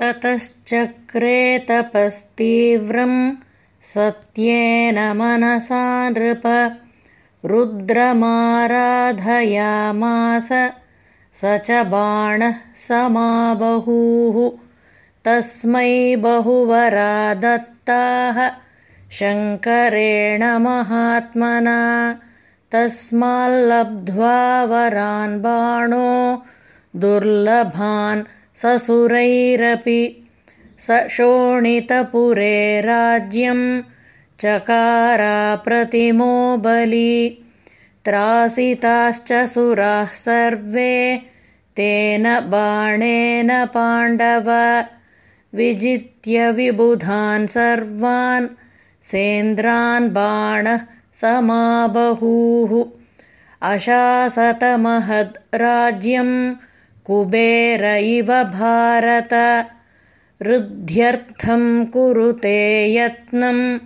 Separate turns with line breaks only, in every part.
ततश्चक्रे तपस्तीव्रं सत्येन मनसा नृप रुद्रमाराधयामास स च बाणः समाबहूः तस्मै बहुवरा दत्ताः शङ्करेण महात्मना तस्माल्लब्ध्वा वरान् बाणो दुर्लभान् ससुरैरपि स शोणितपुरे राज्यं चकाराप्रतिमो बली। त्रासिताश्च सुराः सर्वे तेन बाणेन पाण्डव। विजित्य विबुधान् सर्वान् सेन्द्रान् बाणः समाबहूः। अशासतमहद् राज्यम् कुबेर इव भारत। ऋद्ध्यर्थं कुरुते यत्नं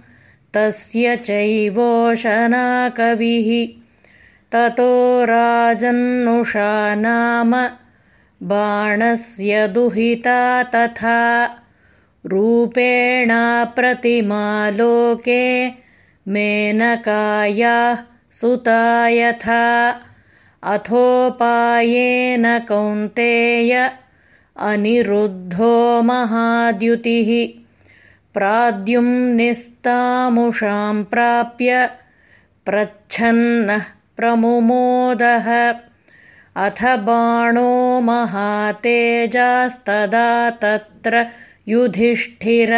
तस्य चैवोशना कविः ततो राजन्नुषा नाम बाणस्य दुहिता तथा। रूपेणा प्रतिमालोके मेनकायाः सुता यथा अथोपायेन कौन्तेय अनिरुद्धो महाद्युतिः प्राद्युम्निस्तामुषां प्राप्य प्रच्छन्नः प्रमुमोदः। अथ बाणो महातेजास्तदा तत्र युधिष्ठिर